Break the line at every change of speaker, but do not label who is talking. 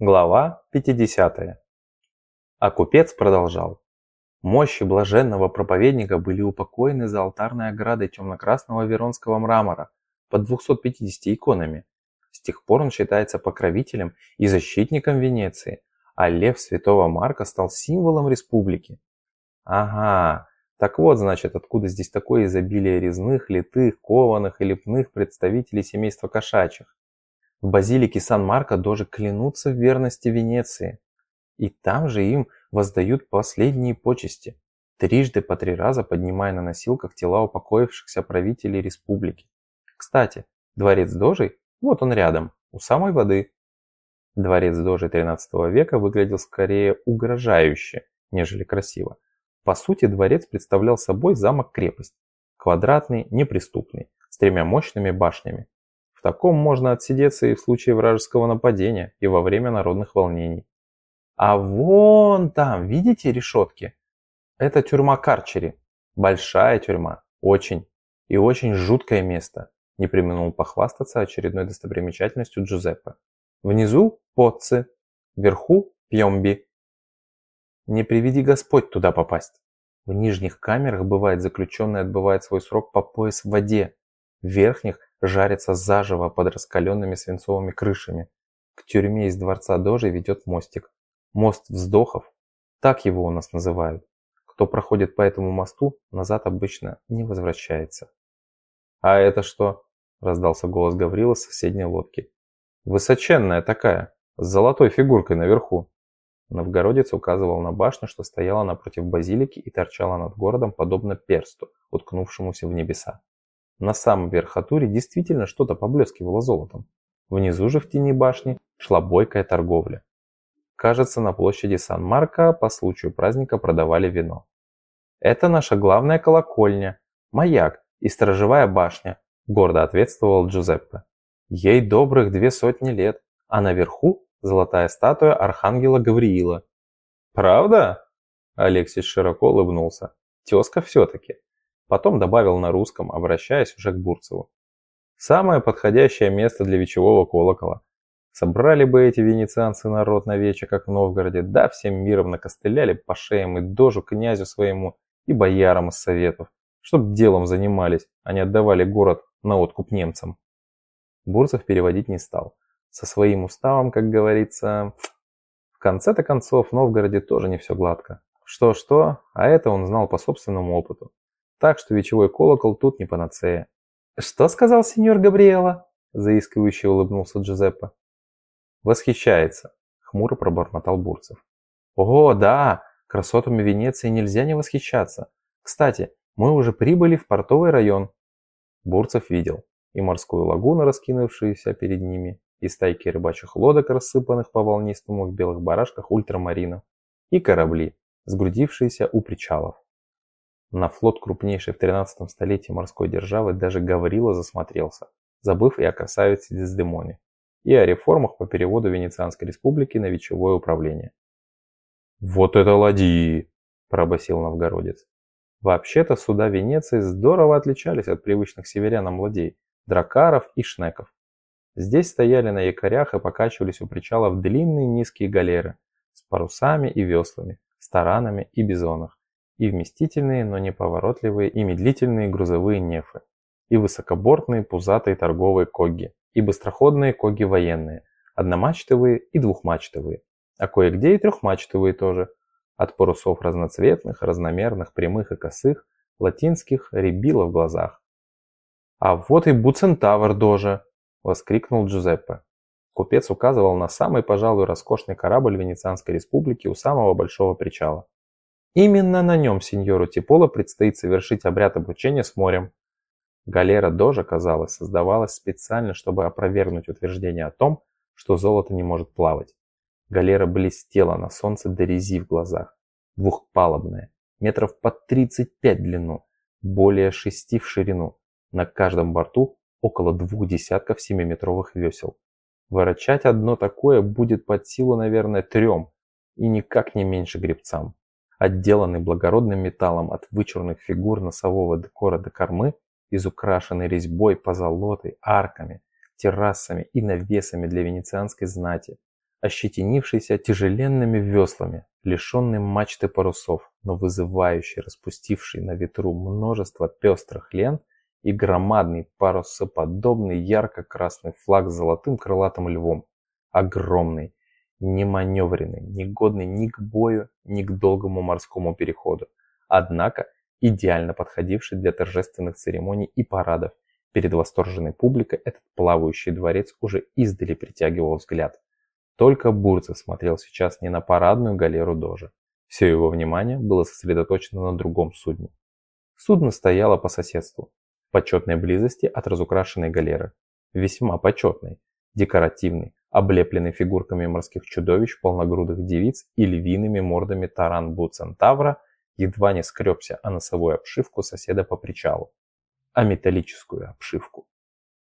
Глава 50. А купец продолжал. Мощи блаженного проповедника были упокоены за алтарной оградой темно-красного веронского мрамора под 250 иконами. С тех пор он считается покровителем и защитником Венеции, а лев святого Марка стал символом республики. Ага, так вот, значит, откуда здесь такое изобилие резных, литых, кованых и лепных представителей семейства кошачьих. В базилике Сан-Марко даже клянутся в верности Венеции. И там же им воздают последние почести, трижды по три раза поднимая на носилках тела упокоившихся правителей республики. Кстати, дворец Дожей, вот он рядом, у самой воды. Дворец Дожей XIII века выглядел скорее угрожающе, нежели красиво. По сути, дворец представлял собой замок-крепость, квадратный, неприступный, с тремя мощными башнями, таком можно отсидеться и в случае вражеского нападения, и во время народных волнений. А вон там, видите решетки? Это тюрьма Карчери. Большая тюрьма. Очень. И очень жуткое место. Не применил похвастаться очередной достопримечательностью Джузеппе. Внизу – Поцци, вверху – Пьемби. Не приведи Господь туда попасть. В нижних камерах бывает заключенный отбывает свой срок по пояс в воде. В верхних жарится заживо под раскаленными свинцовыми крышами. К тюрьме из дворца Дожи ведет мостик. Мост вздохов. Так его у нас называют. Кто проходит по этому мосту, назад обычно не возвращается. «А это что?» – раздался голос Гаврила с соседней лодки. «Высоченная такая, с золотой фигуркой наверху». Новгородец указывал на башню, что стояла напротив базилики и торчала над городом, подобно персту, уткнувшемуся в небеса. На самом верхотуре действительно что-то поблескивало золотом. Внизу же в тени башни шла бойкая торговля. Кажется, на площади Сан-Марко по случаю праздника продавали вино. «Это наша главная колокольня, маяк и сторожевая башня», – гордо ответствовал Джузеппе. «Ей добрых две сотни лет, а наверху золотая статуя архангела Гавриила». «Правда?» – Алексис широко улыбнулся. «Тезка все-таки». Потом добавил на русском, обращаясь уже к Бурцеву. Самое подходящее место для вечевого колокола. Собрали бы эти венецианцы народ на вече, как в Новгороде, да всем миром накостыляли по шеям и дожу князю своему, и боярам из советов, чтоб делом занимались, а не отдавали город на откуп немцам. Бурцев переводить не стал. Со своим уставом, как говорится, в конце-то концов в Новгороде тоже не все гладко. Что-что, а это он знал по собственному опыту. Так что вечевой колокол тут не панацея. «Что сказал сеньор Габриэла?» – заискивающе улыбнулся Джузеппе. «Восхищается», – хмуро пробормотал Бурцев. «О, да, красотами Венеции нельзя не восхищаться. Кстати, мы уже прибыли в портовый район». Бурцев видел и морскую лагуну, раскинувшуюся перед ними, и стайки рыбачьих лодок, рассыпанных по волнистому в белых барашках ультрамаринов, и корабли, сгрудившиеся у причалов. На флот крупнейшей в 13 столетии морской державы даже Гаврила засмотрелся, забыв и о красавице Дездемоне, и о реформах по переводу Венецианской республики на вечевое управление. «Вот это ладьи!» – пробасил новгородец. Вообще-то суда Венеции здорово отличались от привычных северянам ладей, дракаров и шнеков. Здесь стояли на якорях и покачивались у причалов длинные низкие галеры с парусами и веслами, с таранами и бизонах и вместительные, но неповоротливые и медлительные грузовые нефы, и высокобортные пузатые торговые коги, и быстроходные коги военные, одномачтовые и двухмачтовые, а кое-где и трехмачтовые тоже, от парусов разноцветных, разномерных, прямых и косых, латинских рябило в глазах. «А вот и Буцентавр доже!» – воскликнул Джузеппе. Купец указывал на самый, пожалуй, роскошный корабль Венецианской республики у самого большого причала. Именно на нем сеньору Типоло предстоит совершить обряд обручения с морем. Галера Дожа, казалось, создавалась специально, чтобы опровергнуть утверждение о том, что золото не может плавать. Галера блестела на солнце до рези в глазах. Двухпалубная, метров по 35 в длину, более 6 в ширину. На каждом борту около двух десятков семиметровых весел. Ворочать одно такое будет под силу, наверное, трем, и никак не меньше гребцам отделанный благородным металлом от вычурных фигур носового декора до кормы, изукрашенный резьбой, позолотой, арками, террасами и навесами для венецианской знати, ощетинившийся тяжеленными веслами, лишенный мачты парусов, но вызывающий, распустивший на ветру множество пестрых лент и громадный парусоподобный ярко-красный флаг с золотым крылатым львом. Огромный, неманевренный, негодный ни к бою, ни к долгому морскому переходу. Однако идеально подходивший для торжественных церемоний и парадов. Перед восторженной публикой этот плавающий дворец уже издали притягивал взгляд. Только Бурцев смотрел сейчас не на парадную галеру Дожа. Все его внимание было сосредоточено на другом судне. Судно стояло по соседству, в почетной близости от разукрашенной галеры. Весьма почетной, декоративной, облепленной фигурками морских чудовищ, полногрудых девиц и львиными мордами таран-бу-центавра, едва не скребся о носовую обшивку соседа по причалу, а металлическую обшивку.